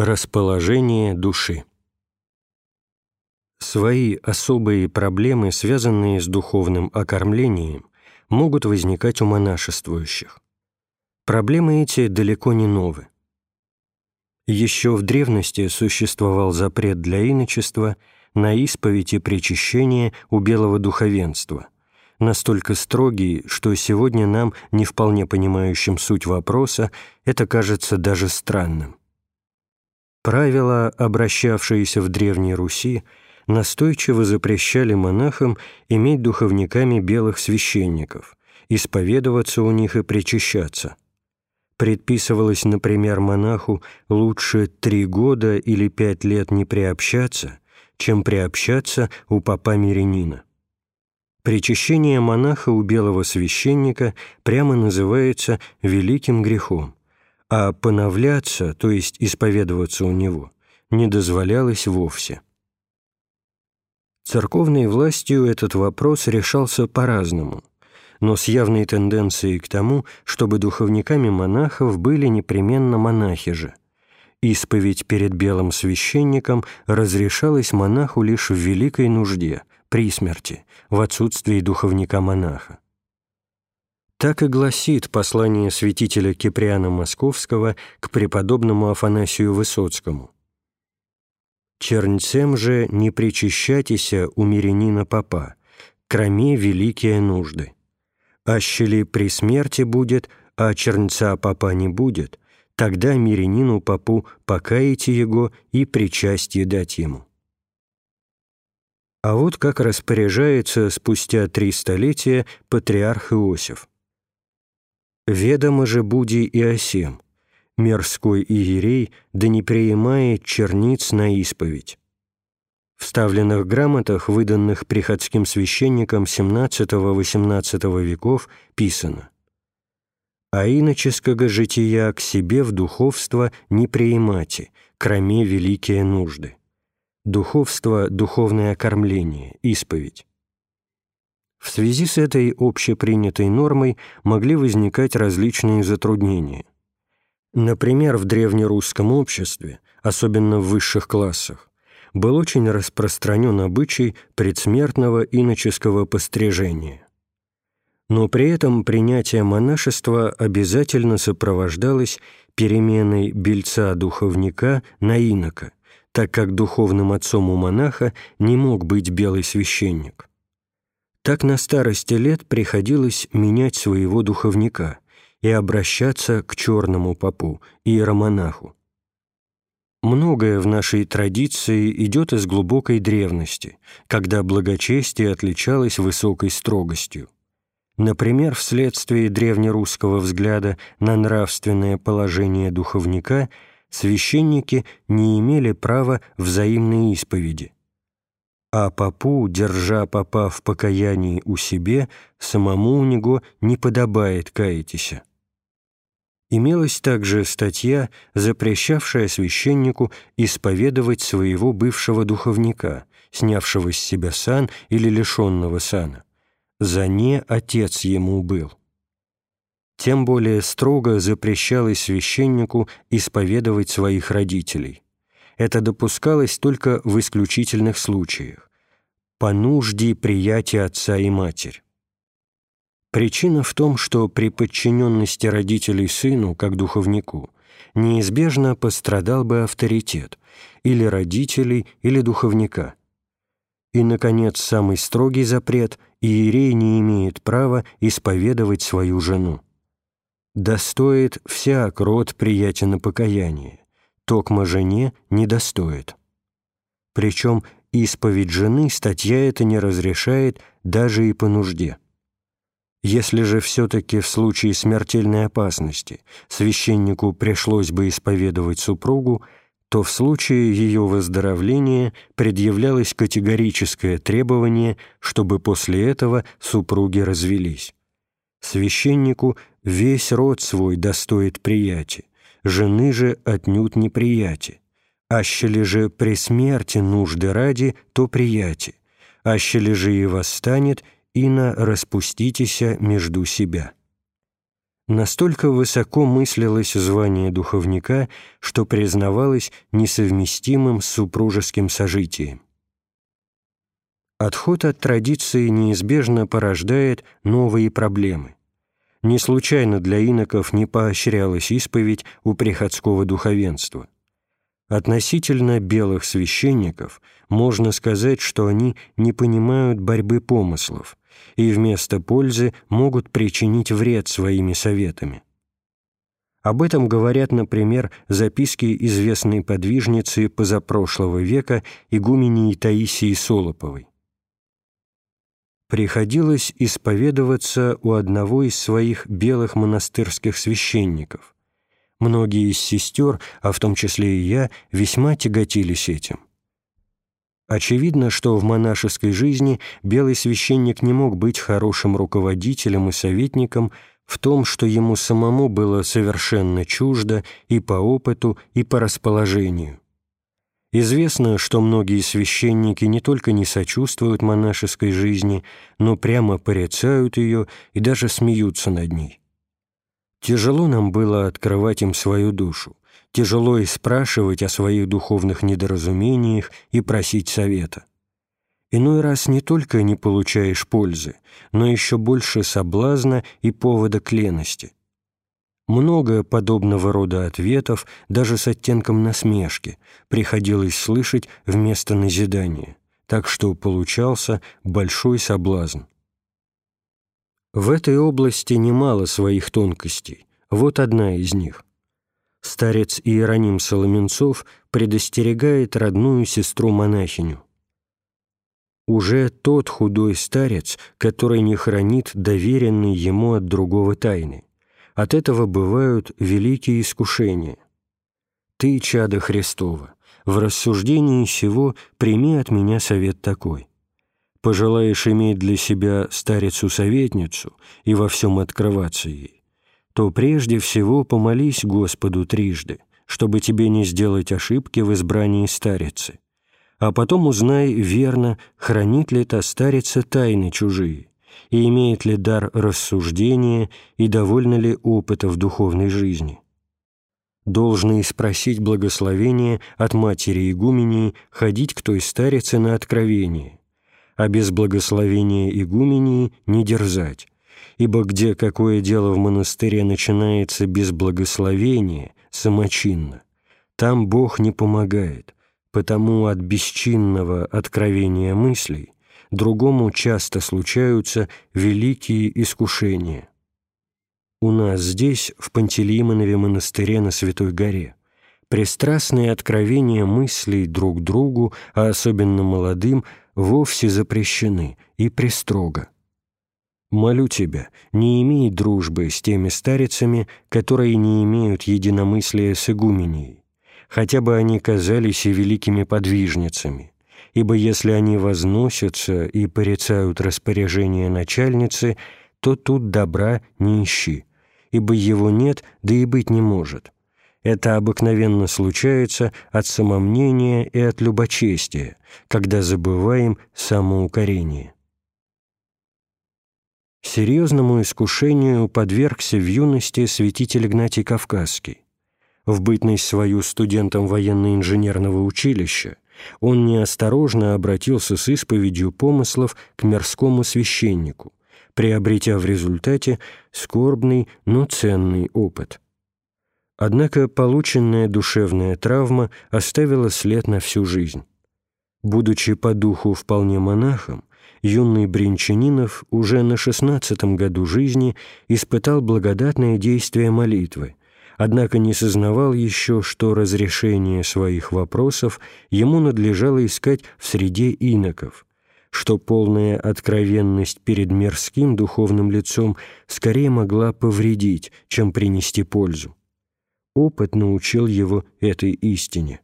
Расположение души Свои особые проблемы, связанные с духовным окормлением, могут возникать у монашествующих. Проблемы эти далеко не новые. Еще в древности существовал запрет для иночества на исповедь и причащение у белого духовенства, настолько строгий, что сегодня нам, не вполне понимающим суть вопроса, это кажется даже странным. Правила, обращавшиеся в Древней Руси, настойчиво запрещали монахам иметь духовниками белых священников, исповедоваться у них и причащаться – Предписывалось, например, монаху лучше три года или пять лет не приобщаться, чем приобщаться у папа Мирянина. Причащение монаха у белого священника прямо называется великим грехом, а поновляться, то есть исповедоваться у него, не дозволялось вовсе. Церковной властью этот вопрос решался по-разному – но с явной тенденцией к тому, чтобы духовниками монахов были непременно монахи же. Исповедь перед белым священником разрешалась монаху лишь в великой нужде, при смерти, в отсутствии духовника-монаха. Так и гласит послание святителя Киприана Московского к преподобному Афанасию Высоцкому. «Чернцем же не причащайтеся у мирянина попа, кроме великие нужды. Ащели при смерти будет, а чернца папа не будет, тогда мирянину папу покаете его и причастие дать ему. А вот как распоряжается спустя три столетия патриарх Иосиф. «Ведомо же буди и осем, мирской иерей, да не приимает черниц на исповедь». В ставленных грамотах, выданных приходским священникам XVII-XVIII веков, писано «А иноческого жития к себе в духовство не приимати, кроме великие нужды». Духовство – духовное окормление, исповедь. В связи с этой общепринятой нормой могли возникать различные затруднения. Например, в древнерусском обществе, особенно в высших классах, был очень распространен обычай предсмертного иноческого пострижения. Но при этом принятие монашества обязательно сопровождалось переменой бельца-духовника на инока, так как духовным отцом у монаха не мог быть белый священник. Так на старости лет приходилось менять своего духовника и обращаться к черному попу, иеромонаху, Многое в нашей традиции идет из глубокой древности, когда благочестие отличалось высокой строгостью. Например, вследствие древнерусского взгляда на нравственное положение духовника священники не имели права взаимной исповеди. А попу, держа попа в покаянии у себе, самому у него не подобает каятися. Имелась также статья, запрещавшая священнику исповедовать своего бывшего духовника, снявшего с себя сан или лишенного сана. «За не отец ему был». Тем более строго запрещалось священнику исповедовать своих родителей. Это допускалось только в исключительных случаях. По нужде приятия отца и матерь. Причина в том, что при подчиненности родителей сыну, как духовнику, неизбежно пострадал бы авторитет или родителей, или духовника. И, наконец, самый строгий запрет – иерей не имеет права исповедовать свою жену. «Достоит всяк род приятия на покаяние, токмо жене не достоит». Причем исповедь жены статья эта не разрешает даже и по нужде. Если же все-таки в случае смертельной опасности священнику пришлось бы исповедовать супругу, то в случае ее выздоровления предъявлялось категорическое требование, чтобы после этого супруги развелись. Священнику весь род свой достоит приятия, жены же отнюдь неприятия. Ащели же при смерти нужды ради, то приятие, ащели же и восстанет – ино распуститеся между себя». Настолько высоко мыслилось звание духовника, что признавалось несовместимым с супружеским сожитием. Отход от традиции неизбежно порождает новые проблемы. Не случайно для иноков не поощрялась исповедь у приходского духовенства. Относительно белых священников можно сказать, что они не понимают борьбы помыслов, и вместо пользы могут причинить вред своими советами. Об этом говорят, например, записки известной подвижницы позапрошлого века игумении Таисии Солоповой. Приходилось исповедоваться у одного из своих белых монастырских священников. Многие из сестер, а в том числе и я, весьма тяготились этим. Очевидно, что в монашеской жизни белый священник не мог быть хорошим руководителем и советником в том, что ему самому было совершенно чуждо и по опыту, и по расположению. Известно, что многие священники не только не сочувствуют монашеской жизни, но прямо порицают ее и даже смеются над ней. Тяжело нам было открывать им свою душу, тяжело и спрашивать о своих духовных недоразумениях и просить совета. Иной раз не только не получаешь пользы, но еще больше соблазна и повода к лености. Много подобного рода ответов, даже с оттенком насмешки, приходилось слышать вместо назидания, так что получался большой соблазн. В этой области немало своих тонкостей, вот одна из них. Старец Иероним Соломенцов предостерегает родную сестру-монахиню. «Уже тот худой старец, который не хранит доверенный ему от другого тайны. От этого бывают великие искушения. Ты, чадо Христова, в рассуждении сего прими от меня совет такой. Пожелаешь иметь для себя старицу-советницу и во всем открываться ей, то прежде всего помолись Господу трижды, чтобы тебе не сделать ошибки в избрании старицы, а потом узнай верно, хранит ли та старица тайны чужие, и имеет ли дар рассуждения, и довольно ли опыта в духовной жизни. Должны спросить благословение от матери игумении ходить к той старице на откровение, а без благословения игумении не дерзать, ибо где какое дело в монастыре начинается без благословения, самочинно, там Бог не помогает, потому от бесчинного откровения мыслей другому часто случаются великие искушения. У нас здесь, в Пантелеймонове монастыре на Святой горе, пристрастные откровения мыслей друг другу, а особенно молодым, вовсе запрещены и пристрого. Молю тебя, не имей дружбы с теми старицами, которые не имеют единомыслия с игуменией, хотя бы они казались и великими подвижницами, ибо если они возносятся и порицают распоряжение начальницы, то тут добра не ищи, ибо его нет, да и быть не может. Это обыкновенно случается от самомнения и от любочестия, когда забываем самоукорение. Серьезному искушению подвергся в юности святитель Игнатий Кавказский. В бытность свою студентом военно-инженерного училища он неосторожно обратился с исповедью помыслов к мирскому священнику, приобретя в результате скорбный, но ценный опыт. Однако полученная душевная травма оставила след на всю жизнь. Будучи по духу вполне монахом, юный Бринчанинов уже на шестнадцатом году жизни испытал благодатное действие молитвы, однако не сознавал еще, что разрешение своих вопросов ему надлежало искать в среде иноков, что полная откровенность перед мирским духовным лицом скорее могла повредить, чем принести пользу. Опыт научил его этой истине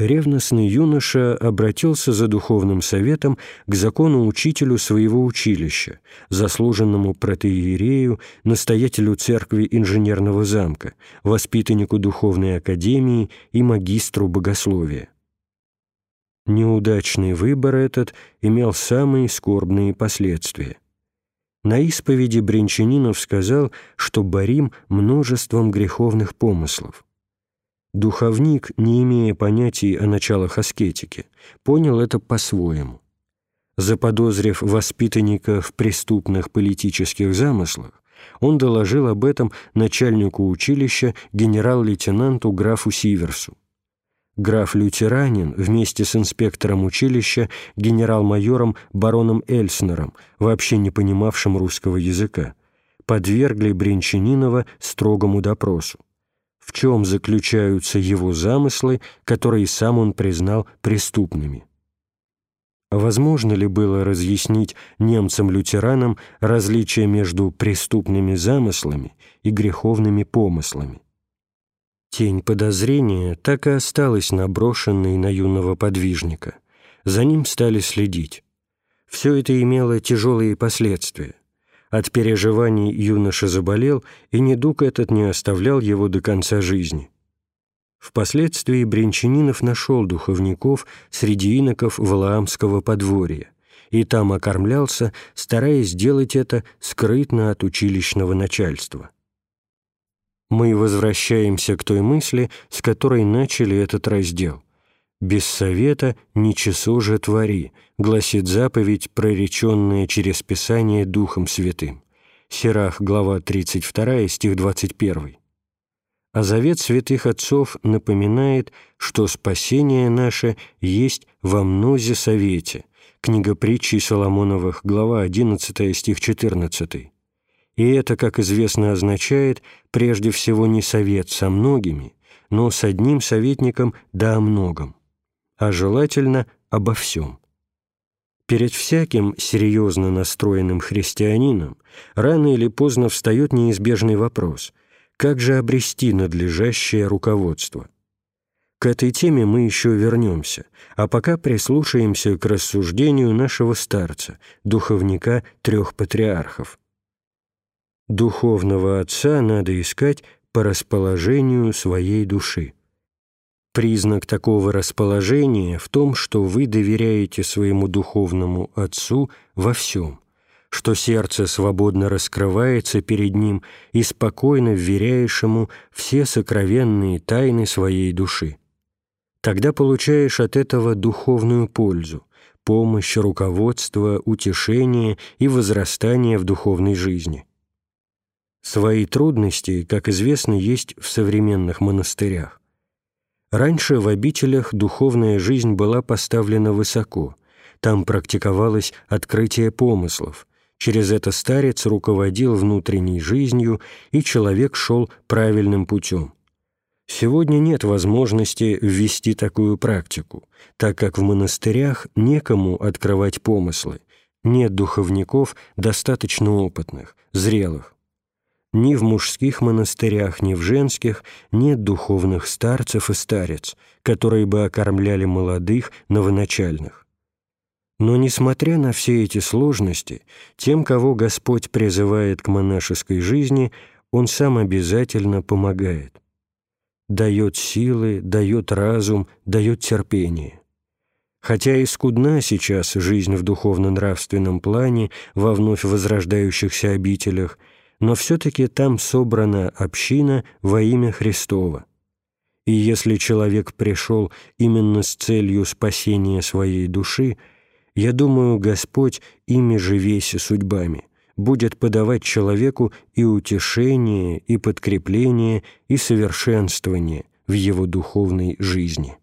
ревностный юноша обратился за духовным советом к закону учителю своего училища, заслуженному протеерею, настоятелю церкви инженерного замка, воспитаннику духовной академии и магистру богословия. Неудачный выбор этот имел самые скорбные последствия. На исповеди Бринчанинов сказал, что борим множеством греховных помыслов. Духовник, не имея понятий о началах аскетики, понял это по-своему. Заподозрив воспитанника в преступных политических замыслах, он доложил об этом начальнику училища генерал-лейтенанту графу Сиверсу. Граф Лютеранин вместе с инспектором училища генерал-майором бароном Эльснером, вообще не понимавшим русского языка, подвергли Бринчанинова строгому допросу. В чем заключаются его замыслы, которые сам он признал преступными? Возможно ли было разъяснить немцам-лютеранам различие между преступными замыслами и греховными помыслами? Тень подозрения так и осталась наброшенной на юного подвижника. За ним стали следить. Все это имело тяжелые последствия. От переживаний юноша заболел, и недуг этот не оставлял его до конца жизни. Впоследствии Бринчанинов нашел духовников среди иноков Валаамского подворья и там окормлялся, стараясь сделать это скрытно от училищного начальства. Мы возвращаемся к той мысли, с которой начали этот раздел. «Без совета ничего же твори», гласит заповедь, прореченная через Писание Духом Святым. Сирах, глава 32, стих 21. А завет святых отцов напоминает, что спасение наше есть во мнозе совете. Книга притчи Соломоновых, глава 11, стих 14. И это, как известно, означает прежде всего не совет со многими, но с одним советником да о многом, а желательно обо всем. Перед всяким серьезно настроенным христианином рано или поздно встает неизбежный вопрос – как же обрести надлежащее руководство? К этой теме мы еще вернемся, а пока прислушаемся к рассуждению нашего старца, духовника трех патриархов. Духовного отца надо искать по расположению своей души. Признак такого расположения в том, что вы доверяете своему духовному отцу во всем – что сердце свободно раскрывается перед ним и спокойно вверяешь ему все сокровенные тайны своей души. Тогда получаешь от этого духовную пользу, помощь, руководство, утешение и возрастание в духовной жизни. Свои трудности, как известно, есть в современных монастырях. Раньше в обителях духовная жизнь была поставлена высоко, там практиковалось открытие помыслов, Через это старец руководил внутренней жизнью, и человек шел правильным путем. Сегодня нет возможности ввести такую практику, так как в монастырях некому открывать помыслы, нет духовников достаточно опытных, зрелых. Ни в мужских монастырях, ни в женских нет духовных старцев и старец, которые бы окормляли молодых новоначальных. Но, несмотря на все эти сложности, тем, кого Господь призывает к монашеской жизни, Он сам обязательно помогает. Дает силы, дает разум, дает терпение. Хотя и скудна сейчас жизнь в духовно-нравственном плане во вновь возрождающихся обителях, но все-таки там собрана община во имя Христова. И если человек пришел именно с целью спасения своей души – я думаю, Господь ими же весь судьбами будет подавать человеку и утешение, и подкрепление, и совершенствование в его духовной жизни.